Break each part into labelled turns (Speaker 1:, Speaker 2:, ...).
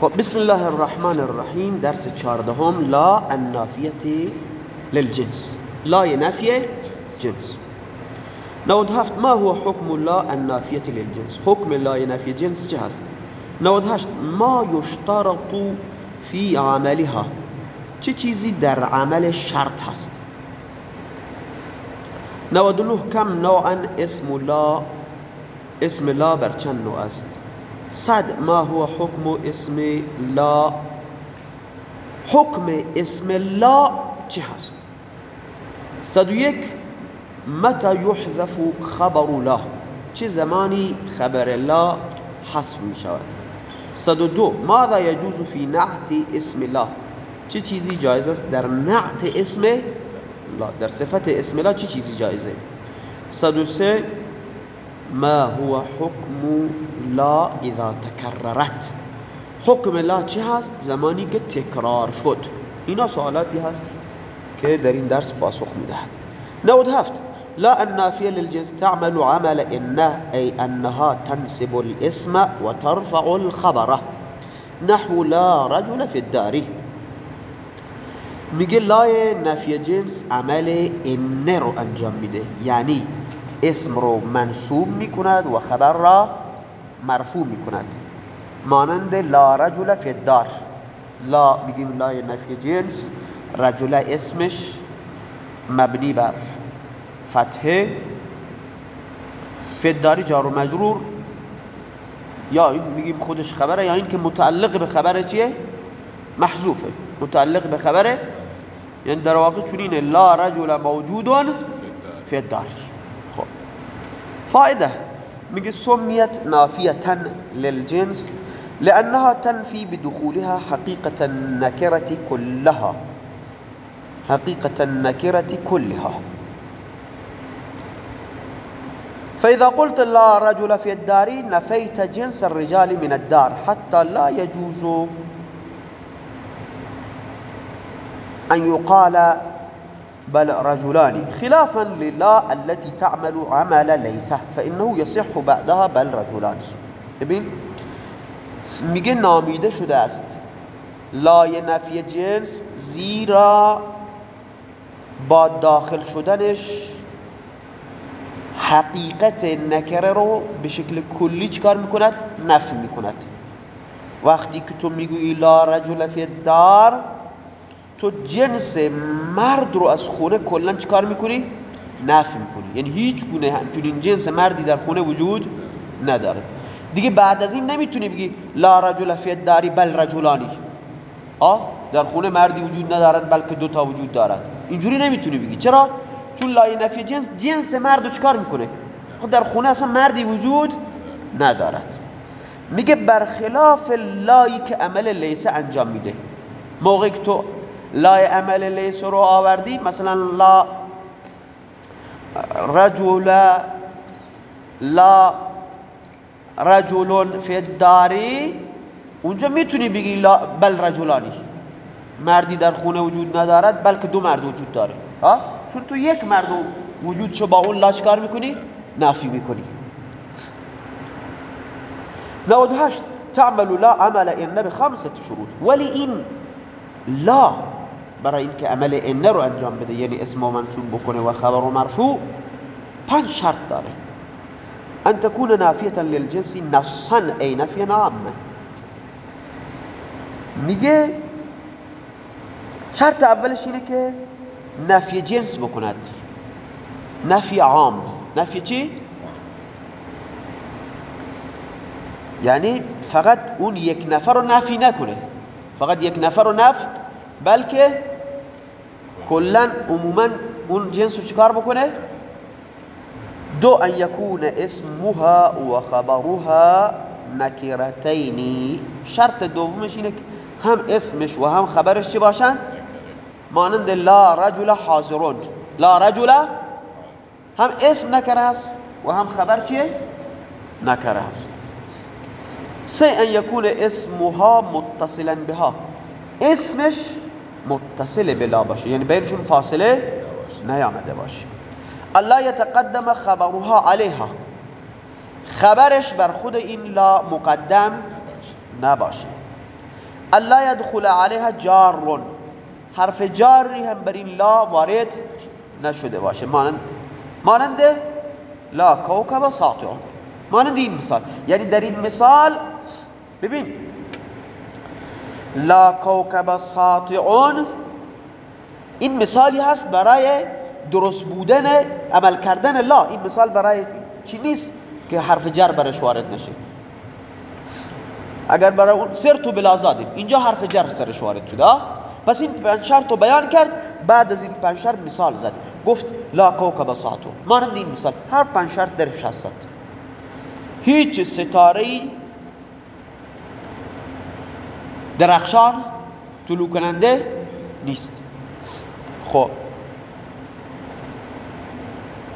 Speaker 1: خب بسم الله الرحمن الرحیم درس چهاردهم لا النافیة للجنس. لا نفی جنس. نود هفت ما هو حکم لا النافیة للجنس؟ حکم لا نفی جنس چه هست؟ نود هشت ما یشترط فی عملها. چه چیزی در عمل شرط هست؟ نود نه کم نوعا اسم لا اسم لا بر چند نوع است؟ صد ما هو حکم اسم لا؟ حکم اسم لا چه هست؟ صد و یک متى يحذف خبر لا؟ چه زمانی خبر لا حذف می شود؟ دو ماذا يجوز في نعت اسم لا؟ چه چیزی جایز است در نعت اسم لا؟ در صفت اسم لا چه چیزی جایزه؟ صد و سه ما هو حکم لا إذا تکررت حکم لا چه هست؟ زمانی که تکرار شد. اینا سوالاتی هست که در این درس پاسخ میدهد. نود هفت. لا النافية للجنس تعمل عمل إنه أي أنها تنسب الاسم وترفع الخبر نحو لا رجل في الدار. میگه لای نفی جنس عمل انه رو انجام میده. یعنی اسم رو منصوب می‌کند و خبر را مرفوع می‌کند. مانند لا رجل فی الدار. لا میگیم لای نفی جنس رجل اسمش مبنی بر فتحه فی الداری جار و مجرور. یا این میگیم خودش خبره یا این که متعلق به خبره چیه؟ محذوفه. متعلق به خبره. یعنی در واقع چونینه لا رجل موجود فی الدار. فائدة. میگه سمیت نافیتا للجنس لأنها تنفي بدخولها حقيقة النكرة كلها. حقيقة النكرة كلها. فإذا قلت لا رجل في الدار نفيت جنس الرجال من الدار حتى لا يجوز أن يقال بل رجلان. خلافا للا التي تعمل عمل ليس فإنه يصح بعدها بل رجلان. ببین میگه نامیده شده است. لای نفی جنس زیرا با داخل شدنش حقیقت نکره رو به شکل کلی چکار می‌کند؟ نفی می‌کند. وقتی که تو می‌گویی لا رجل فی الدار تو جنس مرد رو از خونه کلا چکار می‌کنی؟ نفی می‌کنی. یعنی هیچ گونه همچنین جنس مردی در خونه وجود نداره. دیگه بعد از این نمی‌تونی بگی لا رجل فی الداری بل رجلانی. آه در خونه مردی وجود ندارد بلکه دو تا وجود دارد. اینجوری نمی‌تونی بگی. چرا؟ چون لای نفی جنس جنس مرد رو چکار می‌کنه؟ خب در خونه اصلا مردی وجود ندارد. میگه برخلاف لایی که عمل لیسه انجام میده. موقعی که تو لای عمل لیسه رو آوردی؟ مثلا لا رجل لا رجل فی الداری اونجا می‌تونی بگی لا بل رجلانی. مردی در خونه وجود ندارد بلکه دو مرد وجود داره. ها؟ چون تو یک مرد وجود شو با اون لاش کار می‌کنی؟ نافی می‌کنی. 98 تعمل لا عمل ان بخمسه شروط. ولی این لا برای اینکه عمل ان رو انجام بده یعنی اسم منصوب بکنه و خبر و مرفوع پنج شرط داره. ان تكون نافیه للجنس نصا ای نفی عامه. میگه شرط اولش اینه که نفی جنس بکند. نفی عام. نفی چی؟ یعنی فقط اون یک نفر رو نفی نکنه. فقط یک نفر رو نفی بلکه کلا عموما اون جنس رو چکار بکنه؟ دو ان یکون اسمها و خبرها نکرتینی شرط دومش اینه که هم اسمش و هم خبرش چی باشن؟ مانند لا رجل حاضرون. لا رجل هم اسم نکره هست و هم خبر چیه؟ نکره هست سه ان یکون اسمها متصلا بها. اسمش متصل بلا باشه. یعنی بینشون فاصله نیامده باشه. الله یتقدم خبرها علیها. خبرش بر خود این لا مقدم نباشه. الا يدخل عليها جار حرف جاری هم بر این لا وارد نشده باشه. مانند مانند لا کوکب ساطعون مانند این مثال. یعنی در این مثال ببین لا کوکب ساطعون. این مثالی هست برای درست بودن عمل کردن لا. این مثال برای چی نیست؟ که حرف جر برش وارد نشه. اگر برای سر تو بلا زادیم اینجا حرف جر سرش وارد شده. پس این پنج رو بیان کرد. بعد از این پنج شرط مثال زد. گفت لا کوکب ساطو مانند این مثال. هر پنج شرط درش هست. هیچ ستاره درخشان طلوع کننده نیست. خب.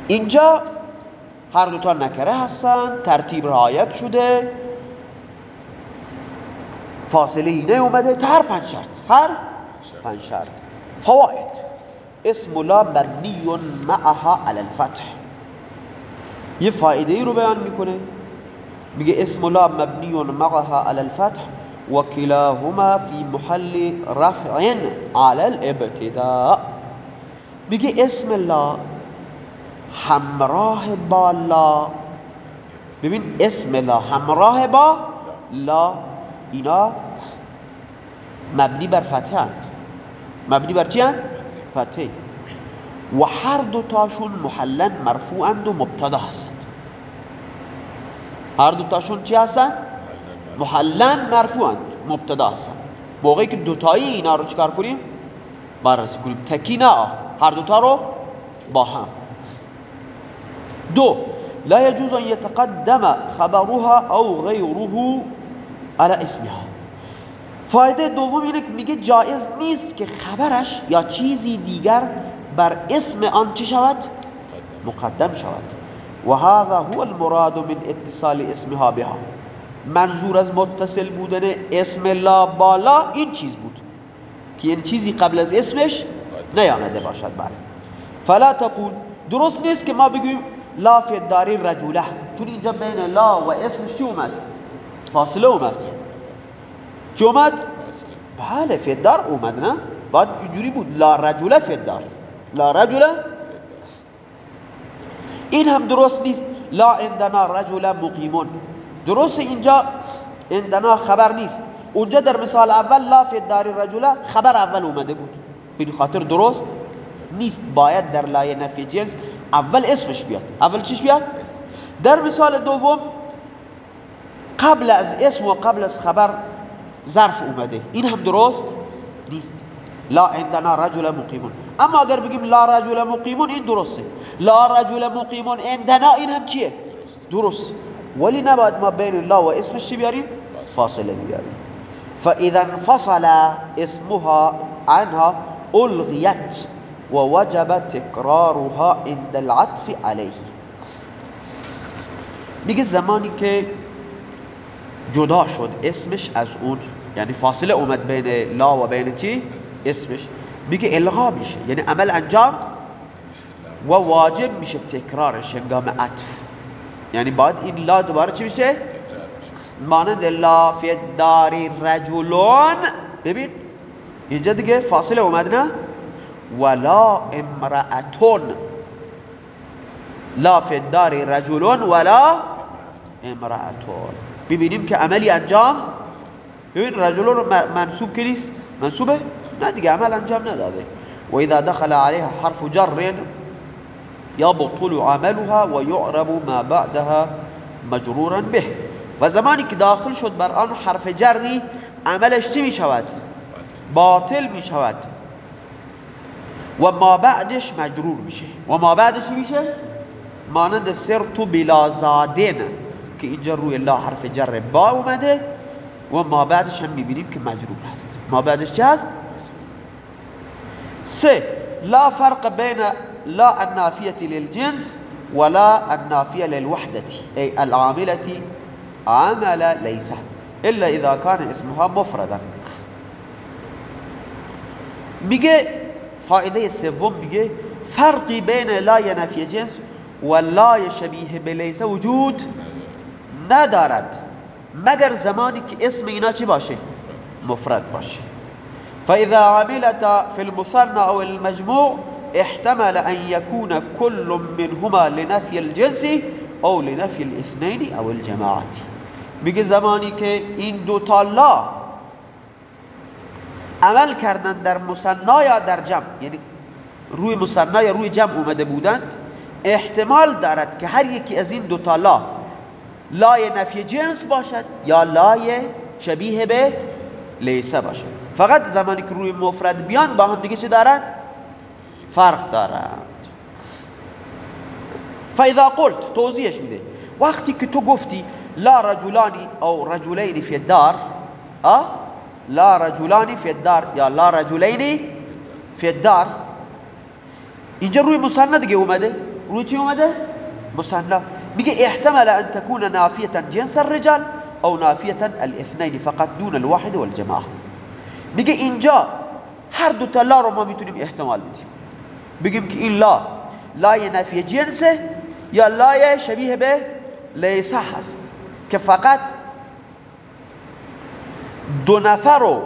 Speaker 1: اینجا هر دوتا نکره هستن ترتیب رعایت شده. فاصله ای اومده تا هر پنج شرط. هر پنج شرط. فواید. اسم لا مبنی معها علی الفتح. یه فایده ای رو بیان می‌کنه. میگه اسم لا مبنی معها علی الفتح. وكلاهما في محل رفع على الابتداء. میگه اسم الله همراه با لا ببین اسم لا همراه با لا. اینا مبنی بر فتح مبنی بر چی فتح و هر دو تاشون محلن مرفوعند و مبتدا هستند هر دو تاشون چی هستند محلن مرفوعند مبتدا هستند موقعی که دوتایی اینا رو چکار کنیم؟ بررسی کنیم. تکی نه هر دوتا رو با هم. دو لا يجوز ان يتقدم خبرها او غيره على اسمها. فایده دوم اینه که میگه جایز نیست که خبرش یا چیزی دیگر بر اسم آن چی شود؟ مقدم شود. و هذا هو المراد من اتصال اسمها بها. منظور از متصل بودن اسم لا بالا این چیز بود. که این چیزی قبل از اسمش نیامده باشد بله. فلا تقول درست نیست که ما بگویم لا فی رجوله. چون اینجا بین لا و اسمش چی اومد؟ فاصله اومد. چی اومد؟ بله فی دار اومد نه؟ بعد اینجوری بود. لا رجوله فی دار لا رجوله؟ این هم درست نیست. لا عندنا رجل مقیمون. درست اینجا عندنا خبر نیست. اونجا در مثال اول لا فی دار رجل خبر اول اومده بود. به خاطر درست نیست. باید در لای نفی جنس اول اسمش بیاد. اول چیش بیاد؟ در مثال دوم قبل از اسم و قبل از خبر ظرف اومده. این هم درست نیست. لا عندنا رجل مقیمون. اما اگر بگیم لا رجل مقیمون این درسته. لا رجل مقیمون عندنا این هم چیه؟ درست. ولی نباید ما بین لا و اسمش چی بیاریم؟ فاصله بیاریم. فاذا انفصل اسمها عنها الغیت ووجب تکرارها عند العطف عليه میگه زمانی که جدا شد اسمش از اون یعنی فاصله اومد بین لا و بین چی؟ اسمش. میگه الغا میشه یعنی عمل انجام و واجب میشه تکرارش هنگام عطف. یعنی باید این لا دوباره چی میشه مانند لا فی داری رجلون. ببین اینجا دیگه فاصله اومد نه؟ ولا امرأتون. لا فی داری رجلون ولا امرأتون. ببینیم که عملی انجام. ببین رجلون منصوب که نیست. منصوبه؟ نه دیگه عمل انجام نداده. و اذا دخل عليها حرف جر يبطل عملها و يعرب ما بعدها مجرورا به. و زمانی که داخل شد بر آن حرف جری عملش چی می شود باطل می شود و ما بعدش مجرور میشه. و ما بعدش میشه؟ مانند سرتو بلا زادن که اینجا روی لا حرف جر با اومده. و ما بعدش هم می‌بینیم که مجرور هست ما بعدش چه هست؟ سه. لا فرق بین لا النافية للجنس ولا النافية للوحدة أي العاملة عمل ليس إلا إذا كان اسمها مفردا. میگه فائدة سوم میگه فرقی بین لای نفی جنس و لای شبیه به وجود ندارد مگر زمانی که اسم اینا چی باشه؟ مفرد باشه. فإذا عملت في المثنى أو المجموع احتمل أن يكون كل منهما لنفي الجنس أو لنفي الاثنين أو الجماعة میگه زمانی که این دو تا لا عمل کردن در مصنا یا در جمع یعنی روی مصنا یا روی جمع اومده بودند احتمال دارد که هر یکی از این دو تا لا لای نفی جنس باشد یا لای شبیه به لیسه باشد. فقط زمانی که روی مفرد بیان با هم دیگه چه دارند فرق دارند فإذا قلت توضیحش میده؟ وقتی که تو گفتی لا رجلانی أو رجلین فی الدار لا رجلانی فی الدار یا لا رجلین فی الدار. اینجا روی مصنع دیگه اومده؟ روی چی اومده؟ مصنع. میگه احتمل ان تكون نافیه جنس الرجال أو نافیه الاثنين فقط دون الواحد والجماعه. میگه اینجا هر دو تا لا رو ما میتونیم احتمال بدیم. بگیم که این لا لای نفی جنسه یا لای شبیه به لیسه هست که فقط دو نفر رو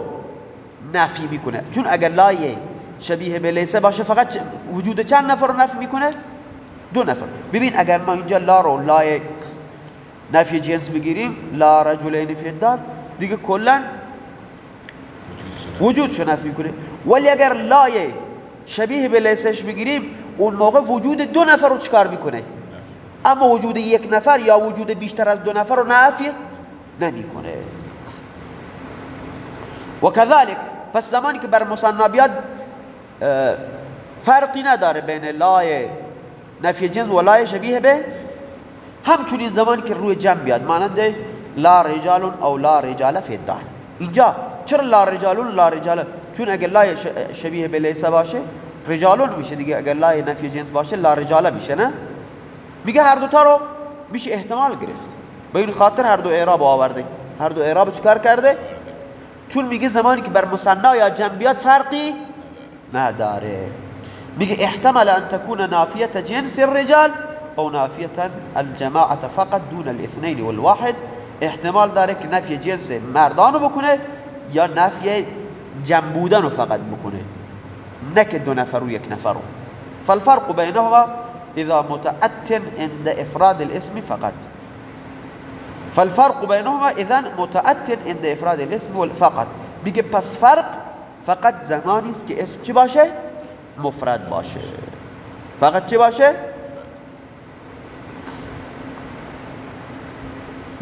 Speaker 1: نفی می‌کنه. چون اگر لای شبیه به لیسه باشه فقط وجود چند نفر رو نفی می‌کنه؟ دو نفر. ببین اگر ما اینجا لا رو لای نفی جنس بگیریم لا رجلین فی الدار دیگه کلا وجودشو نفی می‌کنه. ولی اگر لای شبیه به لیسش بگیریم اون موقع وجود دو نفر رو چکار می‌کنه؟ اما وجود یک نفر یا وجود بیشتر از دو نفر رو نفی نمی‌کنه. و کذالک پس زمانی که بر مصنع بیاد فرقی نداره بین لای نفی جنس و لای شبیه به همچنین زمانی که روی جمع بیاد مانند لا رجال او لا رجال فی الدار. اینجا چرا لا رجالون لا رجال چون اگر لای شبیه به لیسه باشه رجالون میشه دیگه. اگر لای نفی جنس باشه لا رجال میشه نه؟ میگه هر دوتا رو میشه احتمال گرفت. به این خاطر هر دو اعراب آورده. هر دو اعراب چکار کرده؟ چون میگه زمانی که بر مصنع یا جنبیات فرقی نداره. میگه احتمال ان تكون نافیه جنس الرجال او نافیه الجماعه فقط دون الاثنين والواحد. احتمال داره که نفی جنس مردانو بکنه یا نفی جمع بودن رو فقط بکنه. نه که دو نفر و یک نفر فالفرق بینهما اذا متأت عند افراد الاسم فقط. فالفرق بينهما اذا متأت عند افراد الاسم فقط. بيجي پس فرق فقط زمانی است که اسم چی باشه؟ مفرد باشه. فقط چی باشه؟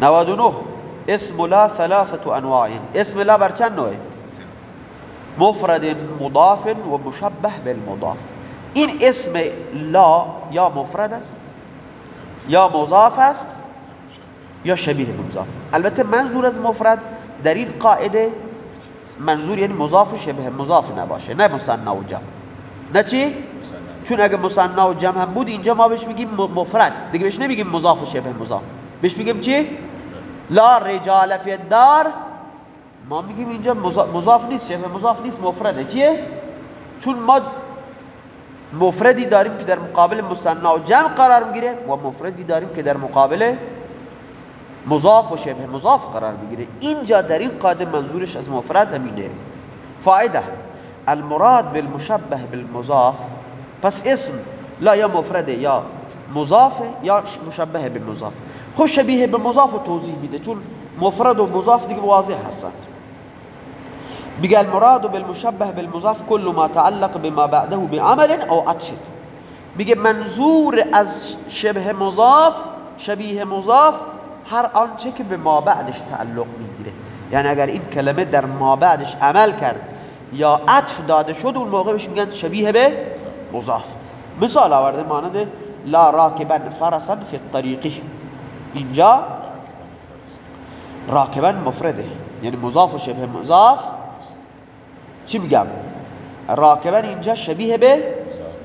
Speaker 1: 99 اسم لا ثلاثة انواع. اسم لا بر چند نوعه؟ مفرد مضاف و مشبه بالمضاف. این اسم لا یا مفرد است؟ یا مضاف است؟ یا شبیه مضاف. البته منظور از مفرد در این قاعده منظور یعنی مضاف و شبه. مضاف نباشه نه مصنع و جمع. نه چی؟ چون اگه مصنع و جمع هم بود اینجا ما بهش میگیم مفرد. دیگه بهش نمیگیم مضاف و شبه مضاف. بهش میگیم چی؟ لا رجال فی الدار. ما میگیم اینجا مضاف نیست شبه مضاف نیست مفرده. چیه؟ چون ما مفردی داریم که در مقابل مصنع و جمع قرار می‌گیره و مفردی داریم که در مقابل مضاف و شبه مضاف قرار می‌گیره. اینجا در این قاعده منظورش از مفرد همینه. فائده المراد بالمشبه بالمضاف. پس اسم لا یا مفرده یا مضاف یا مشبه بالمضاف. خود شبیه به مضاف توضیح میده چون مفرد و مضاف دیگه واضح هستند. میگه المراد بالمشبه بالمضاف كل ما تعلق بما بعده بعمل أو عطف میگه منظور از شبه مضاف شبیه مضاف هر آنچه که به ما بعدش تعلق میگیره. یعنی اگر این کلمه در ما بعدش عمل کرد یا عطف داده شد اون موقع بهش میگن شبیه به مضاف. مثال آورده مانند لا راکبا فرسا فی الطریقی اینجا راکبا مفرده. یعنی مضاف و شبه مضاف چی میگم؟ راکبا اینجا شبیه به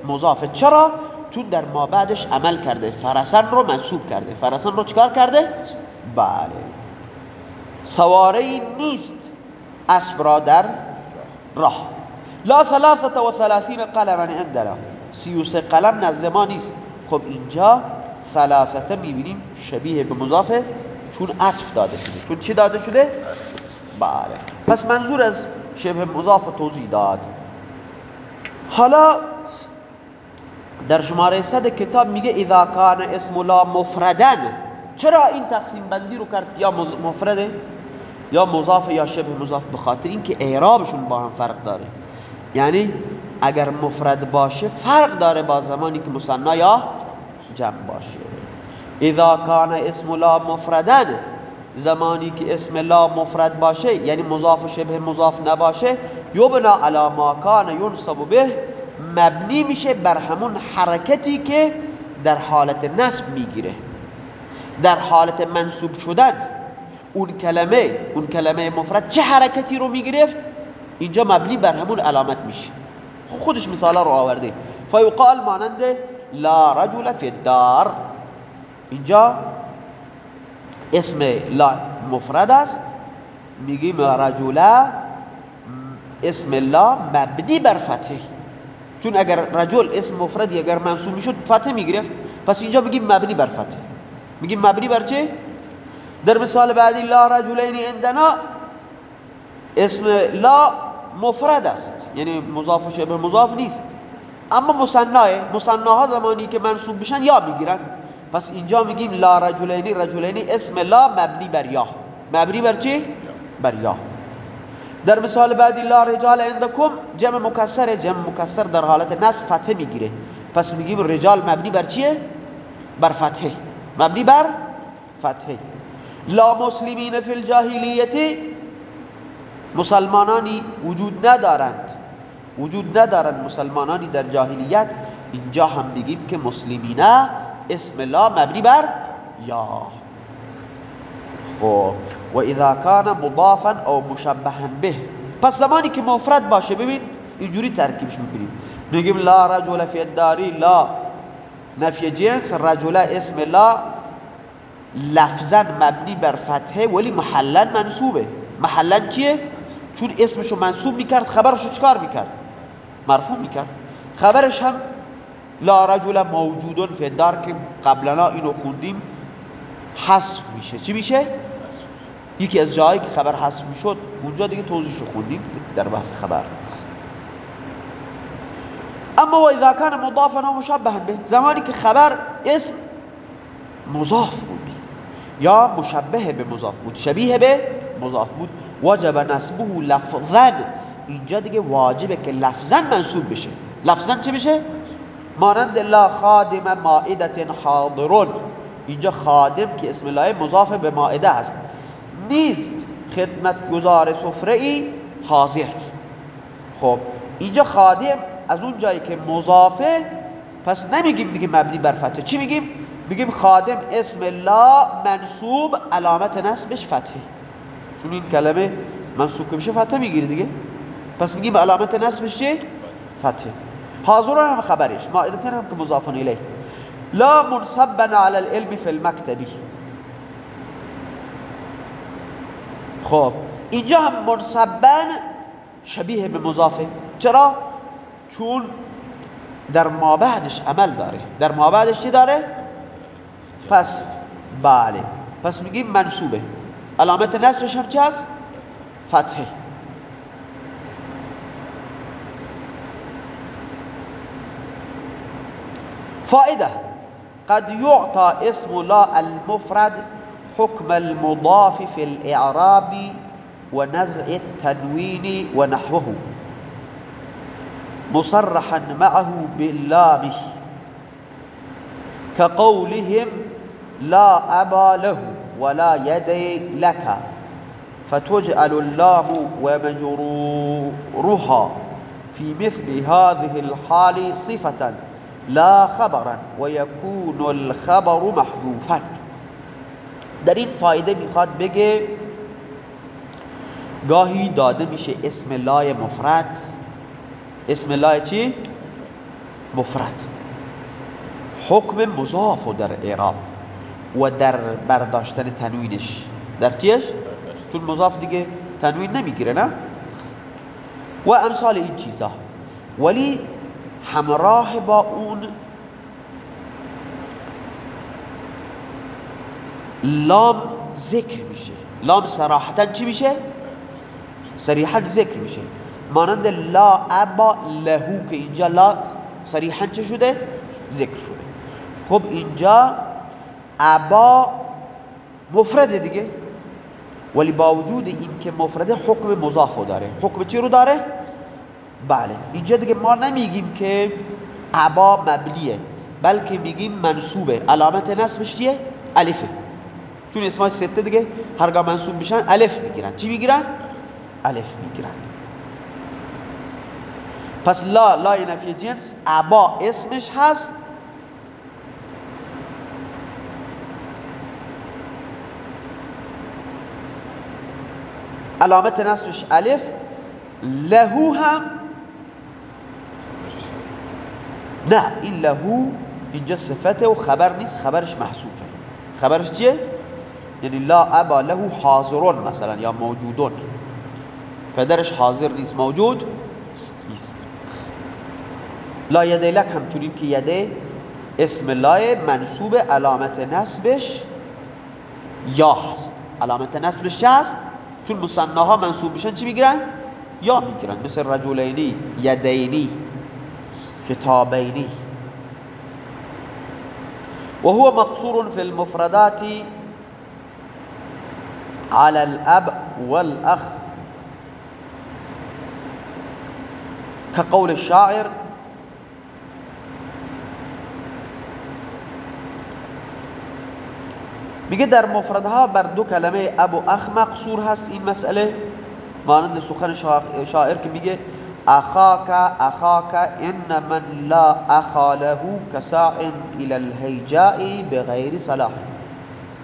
Speaker 1: مضافه چرا؟ چون در ما بعدش عمل کرده. فرسن رو منصوب کرده. فرسن رو چکار کرده؟ بله. سواره نیست. اسب را در راه. لا ثلاثه و ثلاثین قلما عندنا سی و سه قلم نزد ما نیست. خب اینجا ثلاثه می‌بینیم شبیه به مضافه چون عطف داده شده. چون چی داده شده؟ بله. پس منظور از شبه مضاف توضیح داد. حالا در شماره صد کتاب میگه اذا کان اسم لا مفردن. چرا این تقسیم بندی رو کرد یا مفرده یا مضاف یا شبه مضاف؟ بخاطر اینکه اعرابشون با هم فرق داره. یعنی اگر مفرد باشه فرق داره با زمانی که مصنا یا جمع باشه. اذا کان اسم لا مفردن. زمانی که اسم لا مفرد باشه یعنی مضاف و شبه مضاف نباشه یبنا علی ما کان ینصب به مبنی میشه بر همون حرکتی که در حالت نصب می‌گیره. در حالت منصوب شدن اون کلمه اون کلمه مفرد چه حرکتی رو می‌گرفت؟ اینجا مبنی بر همون علامت میشه. خب خودش مثالا رو آورده. فیقال مانند لا رجل فی الدار. اینجا اسم لا مفرد است. میگیم رجل اسم لا مبنی بر فتحه. چون اگر رجل اسم مفردی اگر منصوب می‌شد فتح می‌گرفت. پس اینجا بگیم مبنی بر فتح میگیم مبنی بر چه؟ در مثال بعدی لا رجلین عندنا اسم لا مفرد است. یعنی مضاف شبه مضاف نیست. اما مصنعه مصنعها زمانی که منصوب بشن یا می‌گیرن. پس اینجا میگیم لا رجلینی رجلینی اسم لا مبنی بر یا مبنی بر چی؟ بر یا در مثال بعدی لا رجال عندکم جمع مکسر جمع مکسر در حالت نصب فتح می‌گیره. پس میگیم رجال مبنی بر چیه؟ بر فتحه. مبنی بر فتحه. لا مسلمین فی الجاهلیت مسلمانانی وجود ندارند. وجود ندارند مسلمانانی در جاهلیت. اینجا هم میگیم که مسلمینه اسم لا مبنی بر یا. خب و اذا کان مضافا او مشبها به. پس زمانی که مفرد باشه ببین اینجوری ترکیبش می‌کنیم. میگیم لا رجل فی الداری لا. نفی جنس رجل اسم لا. لفظا مبنی بر فتحه ولی محلا منصوبه. محلا کیه؟ چون اسمشو منصوب می‌کرد خبرشو چکار می‌کرد؟ مرفوع می‌کرد. خبرش هم لا رجل موجودون فی دار که قبلنا اینو خوندیم. حذف میشه. چی میشه؟ یکی از جایی که خبر حذف می‌شد اونجا دیگه توضیحشو خوندیم در بحث خبر. اما و اذا کان مضافا و مشبها به زمانی که خبر اسم مضاف بود یا مشبه به مضاف بود شبیه به مضاف بود وجب نسبه لفظا. اینجا دیگه واجبه که لفظا منصوب بشه. لفظا چه بشه؟ مانند لا خادم مائدت حاضرون. اینجا خادم که اسم الله مضاف به مائده است. نیست خدمتگزار سفره ای حاضر. خب اینجا خادم از اون جایی که مضافه پس نمیگیم دیگه مبنی بر فتح. چی میگیم؟ بگیم خادم اسم لا منصوب علامت نصبش فتحه. چون این کلمه منصوب که بشه فتحه می‌گیره دیگه. پس میگیم علامت نصبش چه فتحه حاضر هم خبرش. مائدتن هم که مضاف الیه. لا منصبا على العلم في المكتبی خب اینجا هم منصبا شبیه به مضافه. چرا؟ چون در ما بعدش عمل داره. در ما بعدش چی داره؟ پس بله. پس میگیم منصوبه. علامت نصبش هم چه هست؟ فتحه. فائدة. قد يعطى اسم لا المفرد حكم المضاف في الإعراب ونزع التنوين ونحوه مصرحا معه باللام كقولهم لا أبا له ولا يدي لك فتجعل اللام ومجرورها في مثل هذه الحال صفة. لا خبرا ويكون الخبر محذوفا در این فایده می‌خواد بگه گاهی داده میشه اسم لای مفرد اسم لای چی؟ مفرد حکم مضاف و در اعراب و در برداشتن تنوینش در چیش؟ چون مضاف دیگه تنوین نمی‌گیره نه؟ و امثال این چیزا ولی همراه با اون لام ذکر میشه. لام صراحتا چی میشه؟ صریحا ذکر میشه. مانند لا ابا لهو که اینجا لا صریحا چه شده؟ ذکر شده. خب اینجا ابا مفرده دیگه. ولی با وجود این که مفرده حکم مضاف داره. حکم چی رو داره؟ بله. اینجا دیگه ما نمیگیم که ابا مبلیه بلکه میگیم منصوبه. علامت نصبش چیه؟ الفه چون اسمای سته دیگه هرگاه منصوب بشن الف می‌گیرن. چی می‌گیرن؟ الف می‌گیرن. پس لا لا نفی جنس ابا اسمش هست. علامت نصبش الف لهو هم نه این لهو اینجا صفته و خبر نیست خبرش محصوفه خبرش چیه؟ یعنی لا ابا له حاضرون مثلا یا موجودون. پدرش حاضر نیست موجود نیست. لا یده لک همچنین که یده اسم لای منصوب علامت نسبش یا هست. علامت نسبش چه هست؟ چون مصنعها منصوب بشن چی می‌گیرن؟ یا می‌گیرن. مثل رجلینی یدینی کتابینی. وهو مقصور في المفردات على الأب والأخ. كقول الشاعر میگه در مفردها بر دو کلمه اب و أخ مقصور هست این مسئله. مانند سخن شاعر که میگه أخاك أخاك إن من لا اخا له كساع إلى الهیجاء بغیر صلاح.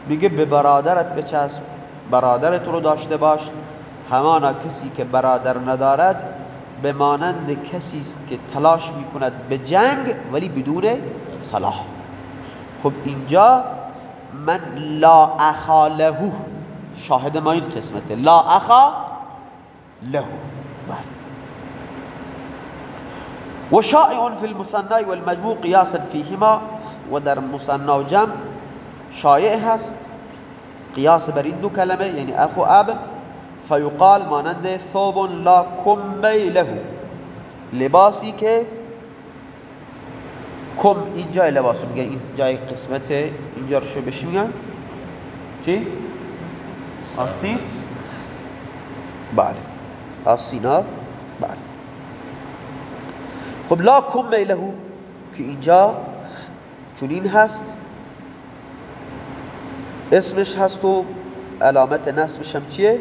Speaker 1: میگه به برادرت بچسب. برادرت رو داشته باش. همانا کسی که برادر ندارد به مانند کسی است که تلاش می‌کند به جنگ ولی بدون صلاح. خب اینجا من لا اخا له شاهد ما این قسمته. لا اخا له بله. وشائع في المثنى والمجموع قياسا فيهما ودر مثنى وجمع شائع هست. قياس بر این دو کلمه یعنی اخ و اب فیقال مانند ثوب لا کمی له لباسی که کم اینجا لباس میگن این جای قسمت اینجا رو شو بشی میگن. چی؟ آستین؟ بله. آستینا بله. خب لا کم له که اینجا چنین هست. اسمش هست و علامت نصبش هم چیه؟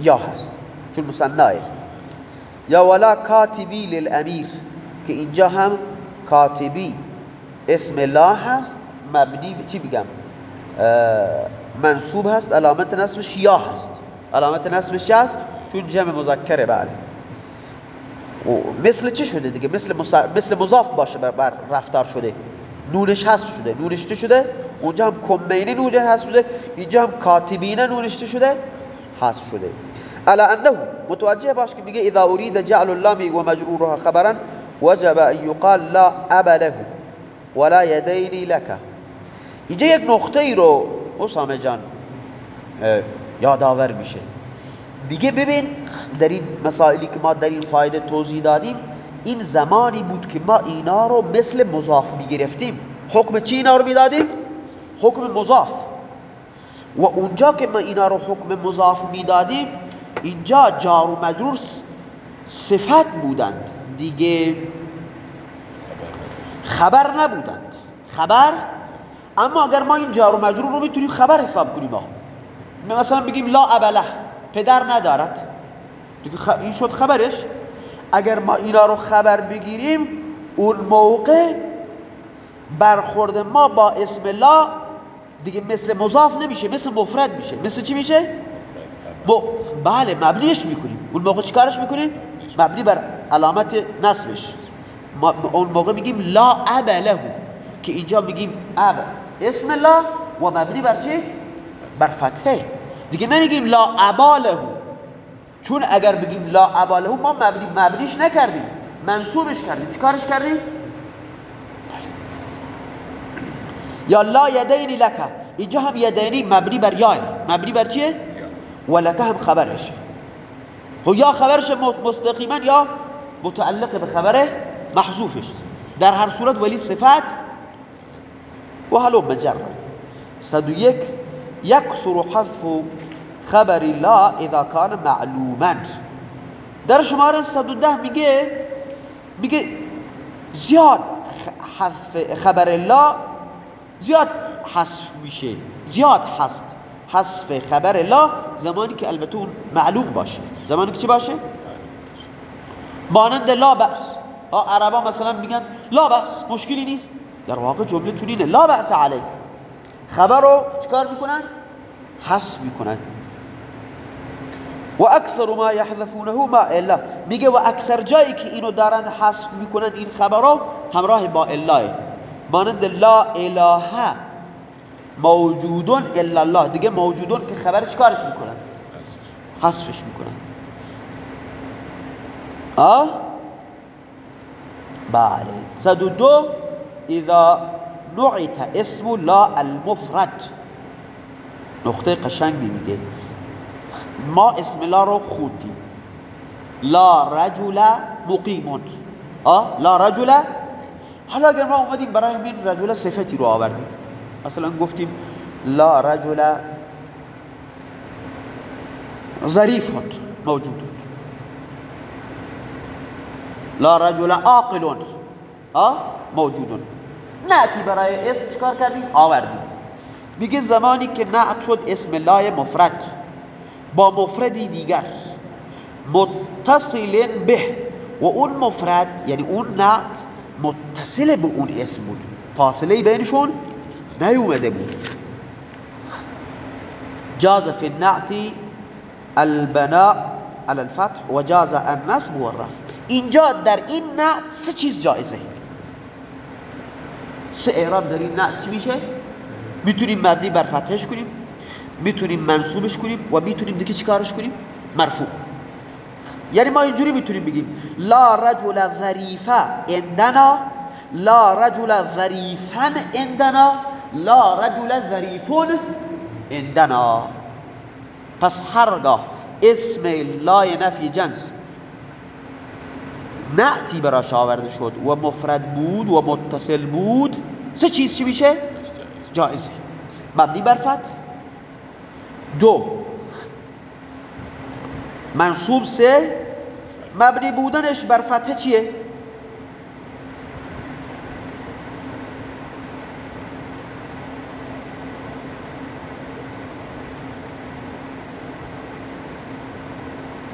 Speaker 1: یا هست. چون مصنعه. یا ولا کاتبی للامیر که اینجا هم کاتبی. اسم لا هست مبنی چی بگم؟ منصوب هست علامت نصبش یا هست. علامت نصبش هست چون جمع مذکره بله. و مثل چه شده دیگه؟ مثل, مثل مضاف باشه بر, رفتار شده. نونش هست شده نونش چه شده. اونجا هم کمینه نونش هست شده اینجا هم کاتبینه نونش چه شده هست شده. الا انه متوجه باش که میگه اذا اريد جعل اللام و مجرورها خبرا وجب ان يقال لا اب له ولا يدين لك اینجا یک نقطه ای رو اسامه جان یادآور میشه. میگه ببین در این مسائلی که ما در این فایده توضیح دادیم این زمانی بود که ما اینا رو مثل مضاف می‌گرفتیم. حکم چی اینا رو می‌دادیم؟ حکم مضاف. و اونجا که ما اینا رو حکم مضاف می‌دادیم اینجا جار و مجرور صفت بودند. دیگه خبر نبودند. خبر؟ اما اگر ما این جار و مجرور رو می‌تونیم خبر حساب کنیم ما مثلا بگیم لا ابله پدر ندارد. دیگه این شد خبرش؟ اگر ما اینا رو خبر بگیریم اون موقع برخورد ما با اسم لا دیگه مثل مضاف نمیشه مثل مفرد میشه. مثل چی میشه؟ بله مبنیش می‌کنیم. اون موقع چیکارش می‌کنیم؟ مبنی بر علامت نصبش. ما اون موقع میگیم لا اب له که اینجا میگیم اب. اسم لا و مبنی بر چی؟ بر فتحه دیگه نمیگیم لا ابا له. چون اگر بگیم لا ابا له ما مبنی مبنیش نکردیم. منصوبش کردیم. چیکارش کردیم؟ یا لا یدینی لکه اینجا هم یدینی مبنی بر یای. مبنی بر چیه؟ و لکه هم خبرشه خب یا خبرش مستقیما یا متعلق به خبر محذوفش. در هر صورت ولی صفت و مجر صد یک یکثر حذف خبر لا اذا کان معلوما. در شماره 110 میگه میگه زیاد حذف خبر لا زیاد حذف میشه. زیاد هست حذف خبر لا زمانی که البته معلوم باشه. زمانی که چی باشه؟ مانند لا بس عربا مثلا میگن لا بس مشکلی نیست. در واقع جمله تونینه لا بس علیک. خبر رو چکار می‌کنن؟ حذف می‌کنن. و اکثر ما یحذفونه ما الا. میگه و اکثر جایی که اینو دارند حذف می‌کنند این خبر رو همراه با الا مانند لا اله موجودون الا الله. دیگه موجودون که خبرش کارش می‌کنن. حذفش می‌کنن. آه بله. صد دو اذا نعت اسم لا المفرد. نقطه قشنگی میگه. ما اسم لا رو خوندیم. لا رجل مقیمون آه لا رجل؟ حالا اگر ما اومدیم برای همین رجل صفتی رو آوردیم. مثلا گفتیم لا رجل ظریف موجود لا رجل عاقل موجود نعتی برای اسم چکار کردیم؟ آوردیم. میگه زمانی که نعت شد اسم لای مفرد. با مفردی دیگر. متصل به. و اون مفرد یعنی اون نعت متصل به اون اسم بود. فاصله بینشون نیومده بود. جاز فی النعت البناء على الفتح و جاز النصب و الرفع. اینجا در این نعت سه چیز جایزه. سه اعراب در این نعت چی میشه؟ می‌تونیم مبنی بر فتحش کنیم. می‌تونیم منصوبش کنیم و می‌تونیم دیگه چیکارش کنیم؟ مرفوع. یعنی ما اینجوری می‌تونیم بگیم لا رجل ظریفه اندنا لا رجل ظریفا اندنا لا رجل ظریفون اندنا پس هرگاه اسم لای نفی جنس نعتی براش آورده شد و مفرد بود و متصل بود سه چیز چی میشه؟ جایزه مبنی بر دو. منصوب سه. مبنی بودنش بر فتح چیه؟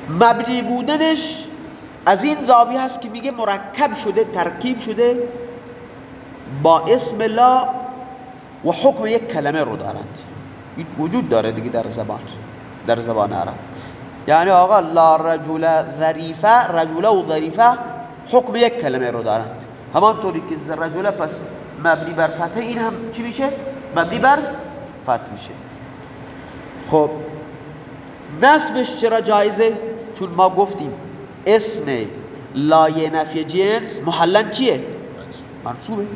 Speaker 1: مبنی بودنش از این زاویه هست که میگه مرکب شده ترکیب شده با اسم لا و حکم یک کلمه رو دارند. این وجود داره دیگه در زبان در زبان عرب یعنی آقا لا رجل ظریفه رجل و ظریفه حکم یک کلمه رو دارند همانطوری که رجل پس مبنی بر فتح این هم چی میشه؟ مبنی بر فتح میشه خب نصبش چرا جایزه؟ چون ما گفتیم اسم لایه نفی جنس محلن چیه؟ منصوبه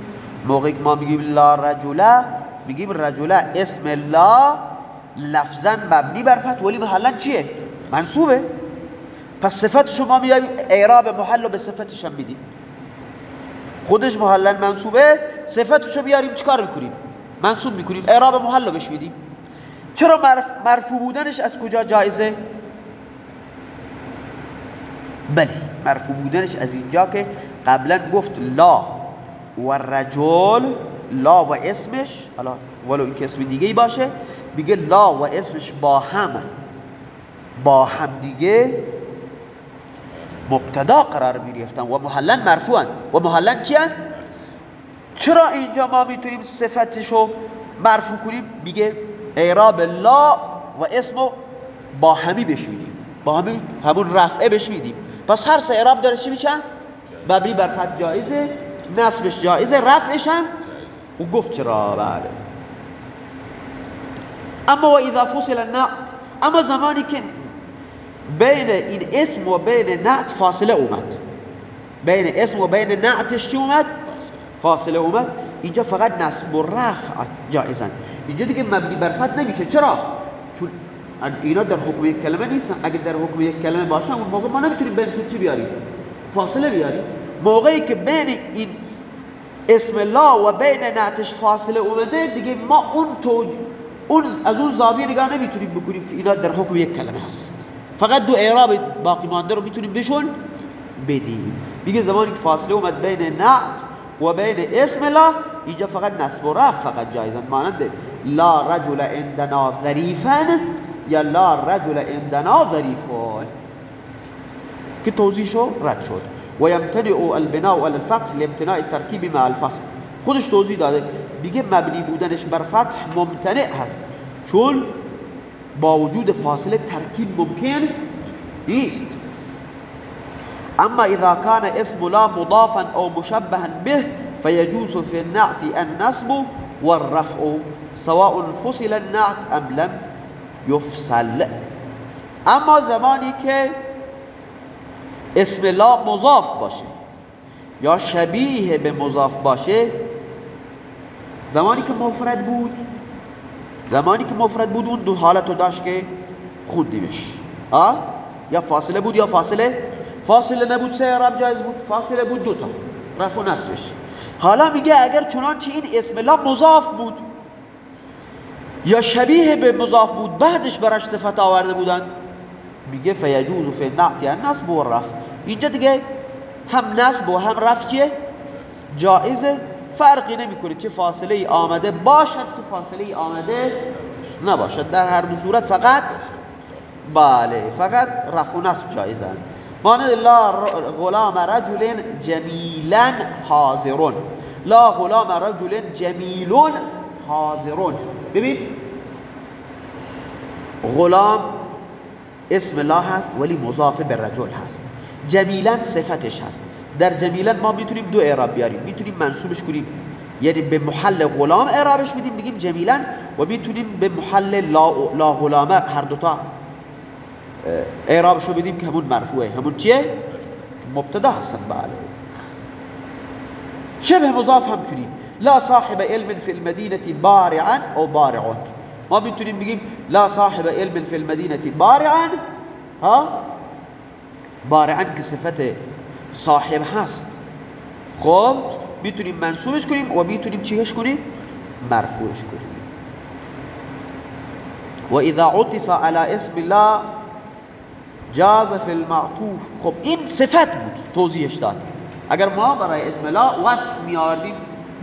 Speaker 1: موقعی که ما میگیم لا رجله میگیم رجله اسم لا لفظا مبنی بر فتح ولی محلن چیه؟ منصوبه. پس صفت شما میاییم اعراب محل به صفتش هم میدیم. خودش محلن منصوبه صفتشو بیاریم چیکار می‌کنیم؟ منصوب می‌کنیم اعراب محل بهش میدیم. چرا مرفوع بودنش از کجا جایزه؟ بله مرفوع بودنش از اینجا که قبلا گفت لا و رجل لا و اسمش حالا ولو این اسم دیگه ای باشه میگه لا و اسمش با هم. با هم دیگه مبتدا قرار می‌گرفتن و محلن مرفوعن. و محلن چی چرا اینجا ما می‌تونیم صفتشو مرفوع کنیم؟ میگه اعراب لا و اسمو با همی بشویدیم با همین همون رفعه بشویدیم پس هر سه اعراب داره چی میشن مبنی بر فتح جایزه نصبش جایزه رفعش هم و گفت چرا؟ بله. اما و اذا فصل النعت اما زمانی که بین این اسم و بین نعت فاصله اومد. بین اسم و بین نعتش چی اومد؟ فاصله اومد. اینجا فقط نصب و رفع جایزن. اینجا دیگه مبنی بر فتح نمیشه. چرا؟ چون اینا در حکم یک کلمه نیستن. اگه در حکم یک کلمه باشن اون موقع ما نمی‌تونیم بینشون چی بیاریم؟ فاصله بیاریم. موقعی که بین این اسم الله و بین نعتش فاصله اومده دیگه ما اون توج اون از اون زاویه نگاه نمی‌تونیم بکنیم که اینا در حکم یک کلمه هستند. فقط دو اعراب باقی مانده رو می‌تونیم بشون بدیم. میگه زمانی که فاصله اومد بین نعت و بین اسم الله اینجا فقط نصب و رفع فقط جایزن مانند لا رجل عندنا ظریفا یا لا رجل عندنا ظریفون. که توضیحشو رد شد. و یمتنع البناء على الفتح لامتناع الترکیب مع الفصل. خودش توضیح داده. میگه مبنی بودنش بر فتح ممتنع هست. چون با وجود فاصله ترکیب ممکن نیست. اما اذا كان اسم لا مضافا أو مشبها به فيجوز في النعت النصب والرفع سواء فصل النعت ام لم يفصل اما زمانی که اسم لا مضاف باشه. یا شبیه به مضاف باشه زمانی که مفرد بود زمانی که مفرد بود اون دو حالت رو داشت که خوندیمش. آه؟ یا فاصله بود یا فاصله؟ فاصله نبود سه اعراب جایز بود. فاصله بود دوتا رفع و نصبش. حالا میگه اگر چنانچه این اسم لا مضاف بود یا شبیه به مضاف بود بعدش براش صفت آورده بودن. میگه فیجوز فی نعت نصب و رفع اینجا دیگه هم نصب و هم رفع چیه؟ جائزه. فرقی نمی‌کنه چه فاصله ای آمده باشد چه فاصله ای آمده نباشد. در هر دو صورت فقط بله فقط رفع و نصب جایزه مانند لا غلام رجل جمیلا حاضرون. لا غلام رجل جمیلون حاضرون. ببین غلام اسم الله هست ولی مضاف به رجل هست. جمیلا صفتش هست. در جمیلا ما می‌تونیم دو اعراب بیاریم. می‌تونیم منصوبش کنیم. یعنی به محل غلام اعرابش بدیم بگیم جمیلا و می‌تونیم به محل لا, لا غلامه هر دوتا اعرابشو بدیم که همون مرفوعه. همون چیه؟ مبتدا هستن. بله. شبه مضاف هم چونیم لا صاحب علم فی المدینه بارعا او بارعون. ما میتونیم بگیم لا صاحب علم فی المدینه بارعا ها؟ بارعا که صفت صاحب هست خب میتونیم منصوبش کنیم و میتونیم چیهش کنیم مرفوعش کنیم و اذا عطف على اسم الله جاز فی المعطوف. خب این صفت بود توضیحش داد. اگر ما برای اسم الله وصف می آوردیم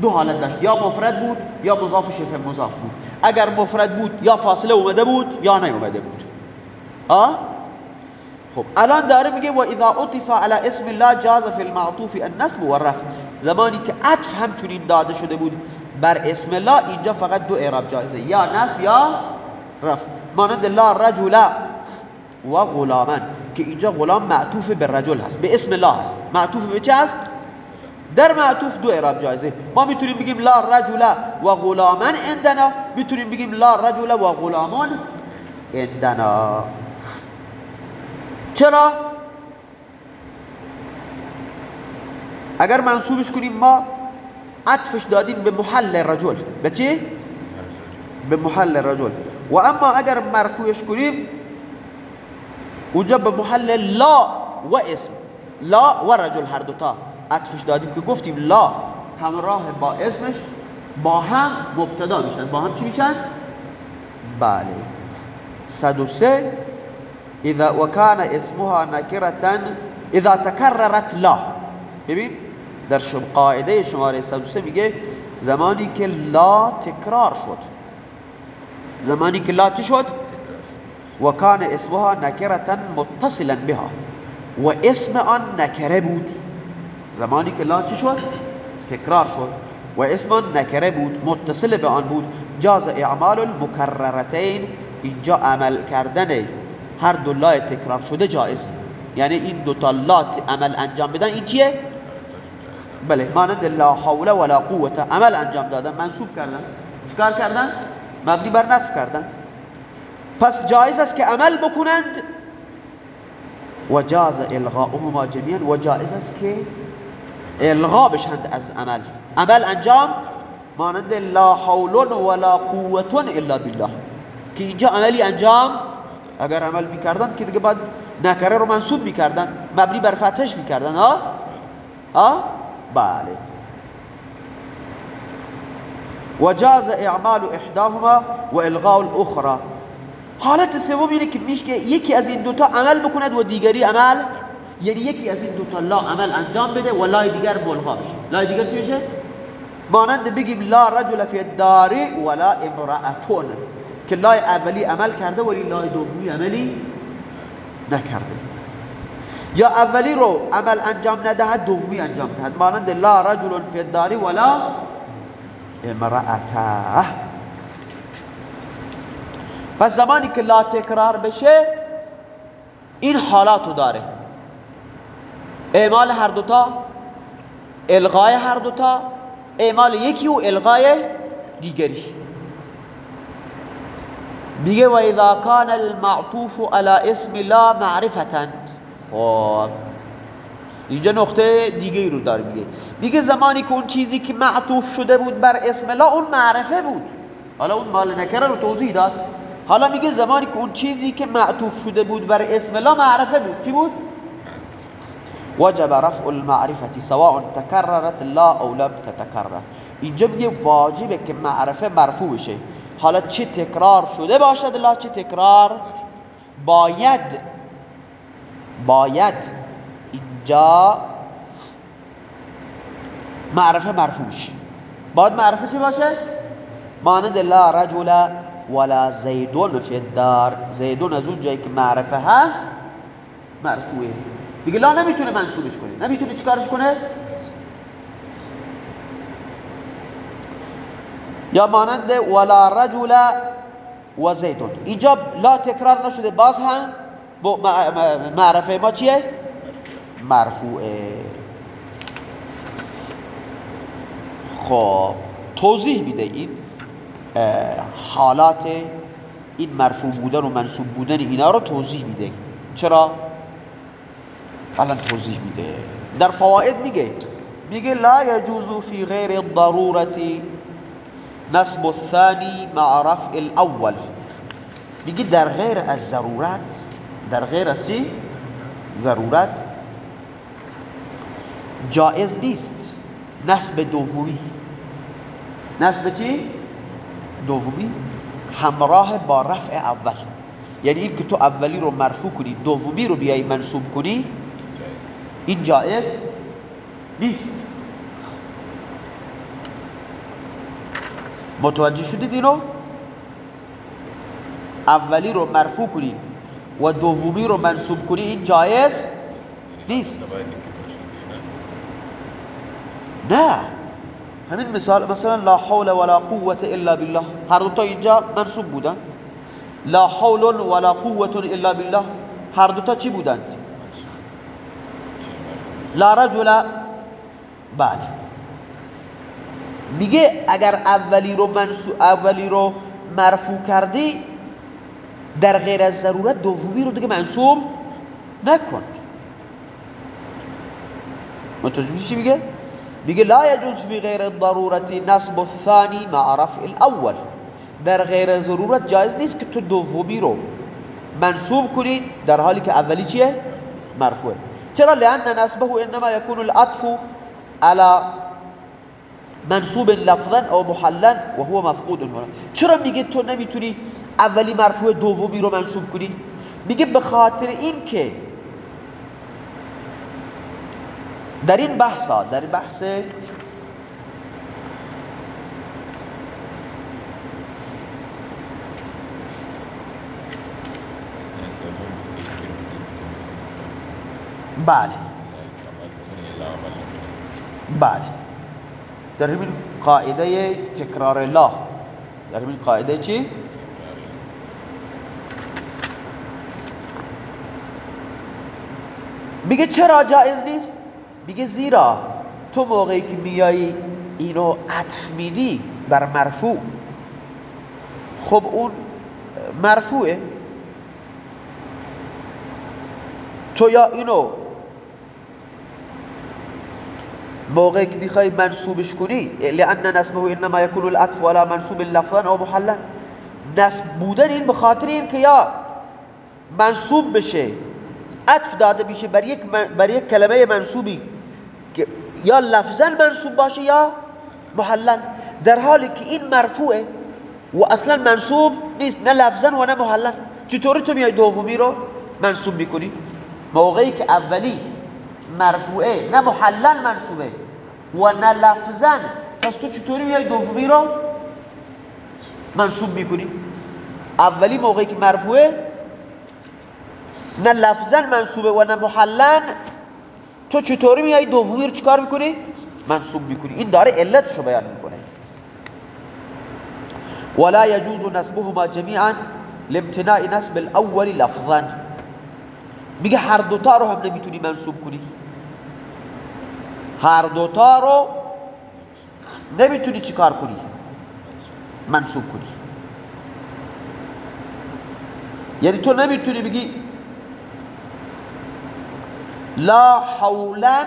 Speaker 1: دو حالت داشت. یا مفرد بود یا مضاف شبه مضاف بود. اگر مفرد بود یا فاصله اومده بود یا نیومده بود. آه خب الان داره میگه و اذا عطف على اسم الله جاز فی المعطوف النصب والرفع زمانی که عطف همچنین داده شده بود بر اسم الله اینجا فقط دو اعراب جایزه یا نصب یا رفع. مانند لا رجل و غلامن که اینجا غلام معطوف به رجل هست به اسم الله هست. معطوف به چه هست؟ در معطوف دو اعراب جایزه. ما می‌تونیم بگیم لا رجل و غلامن عندنا. می‌تونیم بگیم لا رجل و غلامون عندنا. چرا؟ اگر منصوبش کنیم ما عطفش دادیم به محل رجل. به چی؟ به محل رجل. و اما اگر مرفوعش کنیم اونجا به محل لا و اسم. لا و رجل هر دوتا. عطفش دادیم که گفتیم لا. همراه با اسمش با هم مبتدا میشن. با هم چی میشن؟ بله. صد و سه اذا وكان اسمها نکرتا اذا تکررت لا. ببین در شب قاعده شماره 103 میگه زمانی که لا تکرار شد. زمانی که لا چی شد؟ و کان اسمها نکرتا متصلا بها. و اسم آن نکره بود. زمانی که لا چی شد تکرار شد و اسم نکره بود متصل به آن بود جاز اعمال المکررتین اینجا عمل کردن هر دو تکرار شده جایزه یعنی این دو تا عمل انجام بدن این چیه؟ بله مانند لا حول ولا قوت عمل انجام دادن منصوب کردن چیکار کردن؟ مبنی بر نصب کردن پس جایز است که عمل بکنند و جاز الغاؤهما جميعا و جایز است که الغا بشند از عمل. عمل انجام مانند لا حول ولا قوت الا بالله. که اینجا عملی انجام اگر عمل می‌کردن که دیگه بعد نکره رو منصوب می‌کردن مبنی بر فتحش می‌کردن. ها؟ ها؟ بله. وجاز اعمال احداهما و الغاء الاخرى. حالت سوم اینه که میشه یکی از این دوتا عمل بکند و دیگری عمل یعنی یکی از این دوتا لا عمل انجام بده و لای دیگر ملغا بشه. لای دیگر چی بشه؟ مانند بگیم لا رجل فی الدار ولا امرأتون. که لای اولی عمل کرده ولی لای دومی عملی نکرده. یا اولی رو عمل انجام ندهد دومی انجام دهد. مانند لا رجل فی الدار ولا امرأته. پس زمانی که لا تکرار بشه این حالاتو داره. اعمال هر دوتا الغای هر دوتا اعمال یکی و الغای دیگری. میگه و اذا کان المعطوف على اسم لا معرفتا. خب. اینجا نقطه دیگه رو داره میگه. میگه زمانی که اون چیزی که معطوف شده بود بر اسم لا اون معرفه بود. حالا اون مال نکره رو توضیح داد. حالا میگه زمانی که اون چیزی که معطوف شده بود بر اسم لا معرفه بود. چی بود؟ وجب رفع المعرفة سواء تكررت لا او لم تتكرر اینجا میگه واجبه که معرفه مرفوع بشه حالا چه تکرار شده باشد لا چه تکرار؟ باید باید اینجا معرفه مرفوع شه. باید معرفه چی باشه؟ مانند لا رجل ولا زیدون فی الدار. زیدون از اون جایی که معرفه هست مرفوعه. دیگه لا نمی‌تونه منصوبش کنه. نمی‌تونه چیکارش کنه؟ یا مانند ولا رجل و زیدون اینجا لا تکرار نشده. باز هم معرفه ما چیه؟ مرفوعه. خب توضیح میده این حالات این مرفوع بودن و منصوب بودن اینا رو توضیح میده. چرا؟ الان توضیح میده. در فواید میگه میگه لا يجوز في غیر الضرورة نصب الثاني مع رفع الاول. میگه در غیر از ضرورت در غیر از چی؟ ضرورت جائز نیست. نصب دومی. نصب چی؟ دومی. همراه با رفع اول. یعنی این که تو اولی رو مرفوع کنی دومی رو بیای منصوب کنی این جائز نیست. متوجه شدید اینو؟ اولی رو مرفوع کنی و دومی رو منصوب کنی این جایز نیست. نه. همین مثال مثلا لا حول ولا قوة الا بالله. هر دو تا اینجا منصوب بودن. لا حول ولا قوة الا بالله. هر دو تا چی بودند لا رجل بله میگه اگر اولی رو منصوب اولی رو مرفوع کردی در غیر از ضرورت دومی رو دیگه منصوب نکن. متوجه چی میگه؟ میگه لا يجوز في غیر الضرورت نصب الثاني مع رفع الاول. در غیر ضرورت جایز نیست که تو دومی رو منصوب کنی در حالی که اولی چیه؟ مرفوعه. چرا؟ لان نسبه انما يكون العطف على منصوب لفظا او محلا و هو مفقود هنا. چرا میگه تو نمی‌تونی اولی مرفوع دومی رو منصوب کنی؟ میگه به خاطر این که در این بحثا در بحث بله بله در همین قاعده تکرار لا در همین قاعده چی؟ میگه چرا جایز نیست؟ میگه زیرا تو موقعی که میایی اینو عطف میدی بر مرفوع خب اون مرفوعه تو یا اینو موقعی که می‌خوای منصوبش کنی لان نسبه انما يكون العطف ولا منصوب لفظا او محلا نسب بودن این بخاطر این که یا منصوب بشه عطف داده بشه بر یک, بر یک کلمه منصوبی که یا لفظا منصوب باشه یا محلا در حالی که این مرفوعه و اصلا منصوب نیست نه لفظا و نه محلا چطوری تو میای دومی رو منصوب می‌کنی؟ موقعی که اولی مرفوعه نه محلا منصوبه. و نه لفظا پس تو چطوری میای دومی رو منصوب می‌کنی؟ اولی موقعی که مرفوعه نه لفظا منصوبه و نه محلا. تو چطوری میای دومی رو چیکار می‌کنی؟ منصوب می‌کنی. این داره علتشو بیان می‌کنه. ولا يجوز نسبهما جميعا لامتناع نسب الاول لفظا. میگه هر دوتا رو هم نمی‌تونی منصوب کنی. هر دوتا رو نمی‌تونی چیکار کنی؟ منصوب کنی. یعنی تو نمی‌تونی بگی لا حولا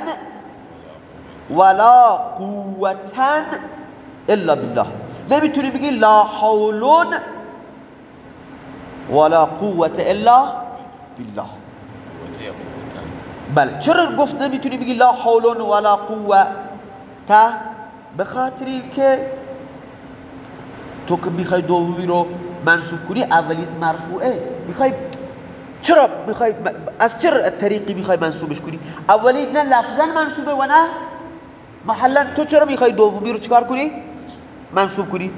Speaker 1: ولا قوتا الا بالله. نمی‌تونی بگی لا حول ولا قوة الا بالله. بله. چرا گفت نمی‌تونی بگی لا حول ولا قوة؟ تا؟ به خاطر که تو که می‌خوای دومی رو منصوب کنی اولی مرفوعه. می‌خوای چرا می‌خوای از چرا طریقی می‌خوای منصوبش کنی؟ اولی نه لفظا منصوبه و نه محلا. تو چرا می‌خوای دومی رو چکار کنی؟ منصوب کنی.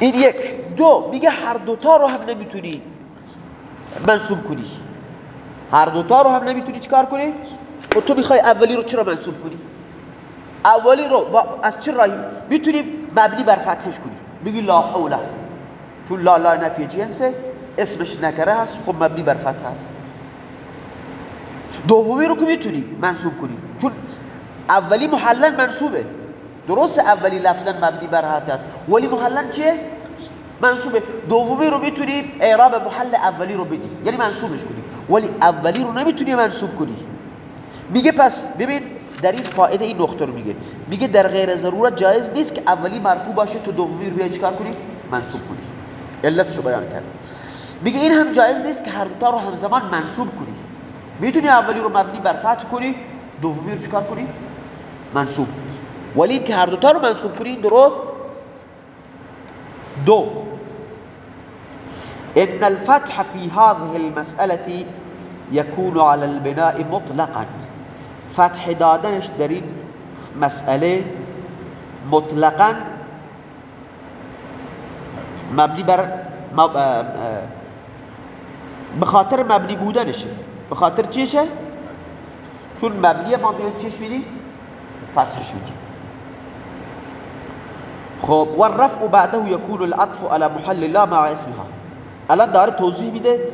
Speaker 1: این یک. دو. میگه هر دوتا رو هم نمی‌تونی منصوب کنی. هر دوتا رو هم نمی‌تونی چکار کنی؟ و تو می‌خوای اولی رو چرا منصوب کنی؟ اولی رو با از چه راهی؟ می‌تونی مبنی بر فتحش کنی. بگی لا حوله چون لا لا نفی جنسه اسمش نکره هست خب مبنی بر فتح هست. دومی رو که می‌تونی منصوب کنی. چون اولی محلن منصوبه. درست اولی لفظا مبنی بر فتح هست. ولی محلن چیه؟ منصوبه. دومی رو می‌تونی اعراب محل اولی رو بدی. یعنی منصوبش کنی. ولی اولی رو نمی‌تونی منصوب کنی. میگه پس ببین در این فایده این نقطه رو میگه. میگه در غیر ضرورت جایز نیست که اولی مرفوع باشه تو دومی رو بیای چیکار کنی؟ منصوب کنی. علتشو بیان کرد. میگه این هم جایز نیست که هر دوتا رو همزمان منصوب کنی. می‌تونی اولی رو مبنی بر فتح کنی دومی رو چیکار کنی؟ منصوب ولی که هر دوتا رو منصوب کنی درست؟ دو. إن الفتح في هذه المسألة يكون على البناء مطلقا. فتح دادنش در این مسئله مطلقا. مبنی بر به خاطر مبنی بودنشه به خاطر چیشه چون مبنی ما بیان چیش میدیم فتحش میدیم خب والرفع بعده يكون العطف على محل لا مع اسمها. الان داره توضیح میده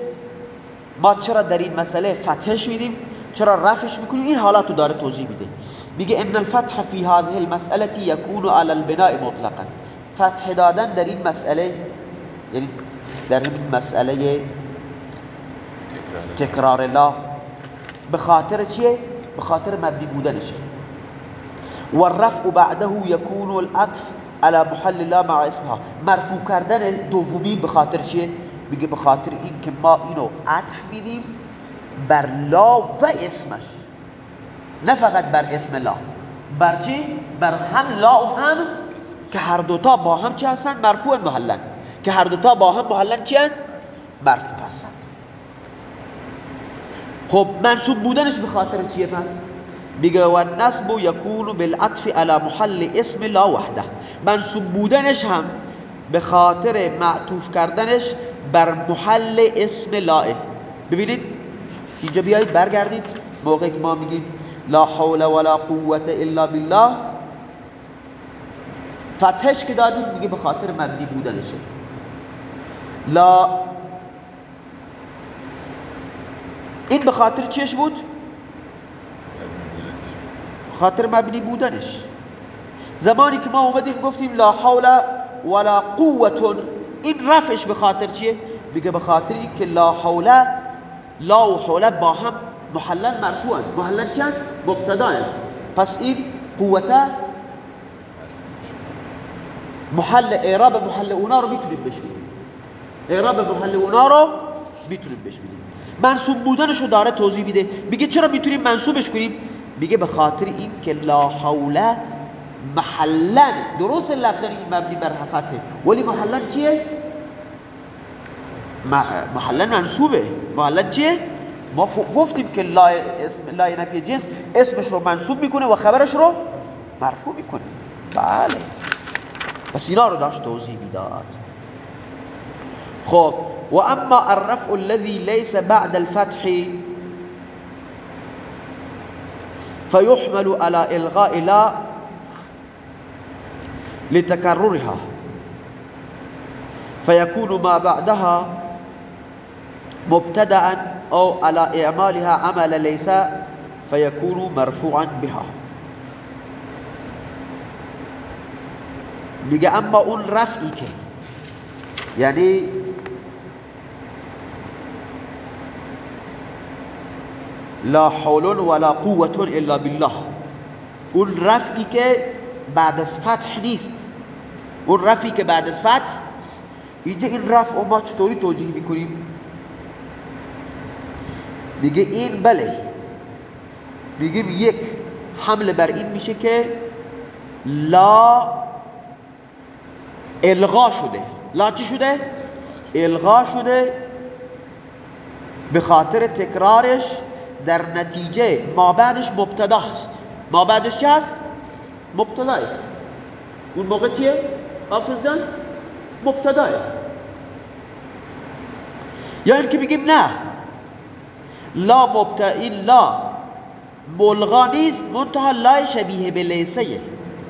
Speaker 1: ما چرا در این مسئله فتحش میدیم چرا رفعش می‌کنیم این حالاتو داره توضیح میده. میگه ان الفتح في هذه المسألة يكون على البناء مطلقا. فتح دادن در این مسئله یعنی در این مسئله تکرار. لا به خاطر چیه؟ به خاطر مبنی بودنشه. والرفع بعده يكون العطف على محل لا مع اسمها. مرفوع کردن دومی به خاطر چیه؟ میگه به خاطر این که ما اینو عطف میدیم بر لا و اسمش نه فقط بر اسم لا بر چی؟ بر هم لا و هم که هر دوتا با هم چه هستن؟ مرفوع محلن که هر دوتا با هم محلن چی مرفوع هستن خب منصوب بودنش به خاطر چیه پس؟ میگه و نصب یکون بالعطف على محل اسم لا وحده منصوب بودنش هم به خاطر معطوف کردنش بر محل اسم لاه ببینید اینجا بیایید برگردید. موقعی که ما میگیم لا حول ولا قوت الا بالله فتحش که دادیم میگه به خاطر مبنی بودنشه. لا این به خاطر چیش بود؟ خاطر مبنی بودنش. زمانی که ما اومدیم گفتیم لا حول ولا قوة این رفعش به خاطر چیه؟ بگه به خاطر این که لا حول لا و حول با هم محلن مرفوعن. محلن چند؟ مبتداین پس این قوتا محل اعراب محل اونا رو می‌تونیم بشونیم اعراب محل اونا رو می‌تونیم بهش بدیم. منصوب بودنش رو داره توضیح میده. میگه چرا می‌تونیم منصوبش کنیم؟ میگه به خاطر این که لا حول محلا درست لفظا این مبنی بر حفته ولی محلا چیه؟ محلا منصوبه. محلا چیه؟ ما گفتیم که اسم لا نفی جنس اسمش رو منصوب میکنه و خبرش رو مرفوع میکنه. بله. پس اینا رو داشت توضیح میداد. خب و اما الرفع الذي ليس بعد الفتح فيحمل على الغاء لا لتكررها. فيكون ما بعدها مبتدأ أو على إعمالها عمل ليس فيكون مرفوعا بها. میگه أما اون رفعی که یعنی لا حول ولا قوة إلا بالله. اون رفعی که بعد از فتح نیست. اون رفعی که بعد از فتح اینجا این رفع ما چطوری توجیه می‌کنیم؟ میگه این بله. میگیم یک حمله بر این میشه که لا الغا شده. لا چی شده؟ الغا شده به خاطر تکرارش در نتیجه ما بعدش مبتدا هست. ما بعدش چی هست؟ مبتداه اون موقع چیه؟ جان؟ مبتداه یا نه. لا مبتدا لا. ملغا نیست منتها لا شبیه به لیسه.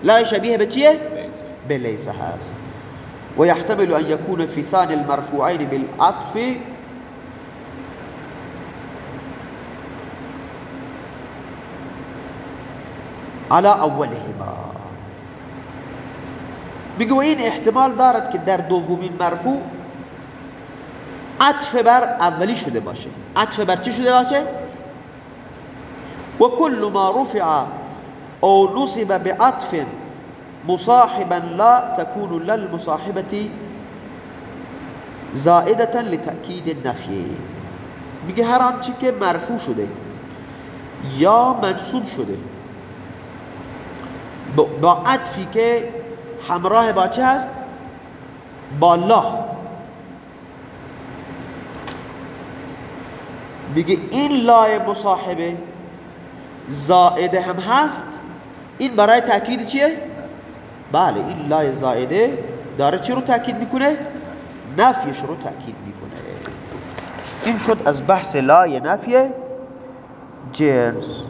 Speaker 1: لا چیه؟ به لیسه هست. ويحتمل أن يكون في ثاني المرفوعين بالعطف. على اولهما. میگو این احتمال دارد که در دومین مرفوع عطف بر اولی شده باشه عطف بر چی شده باشه؟ و کل ما رفع او نصب بعطف مصاحبا لا تكون للمصاحبة زائدة لتأكید النفی میگه هر آنچه که مرفوع شده یا منصوب شده با عطفی که همراه با چه هست؟ با لا میگه این لای مصاحبه زائده هم هست این برای تاکید چیه؟ بله این لای زائده داره چی رو تاکید می‌کنه؟ نفیش رو تاکید می‌کنه این شد از بحث لای نفی جنس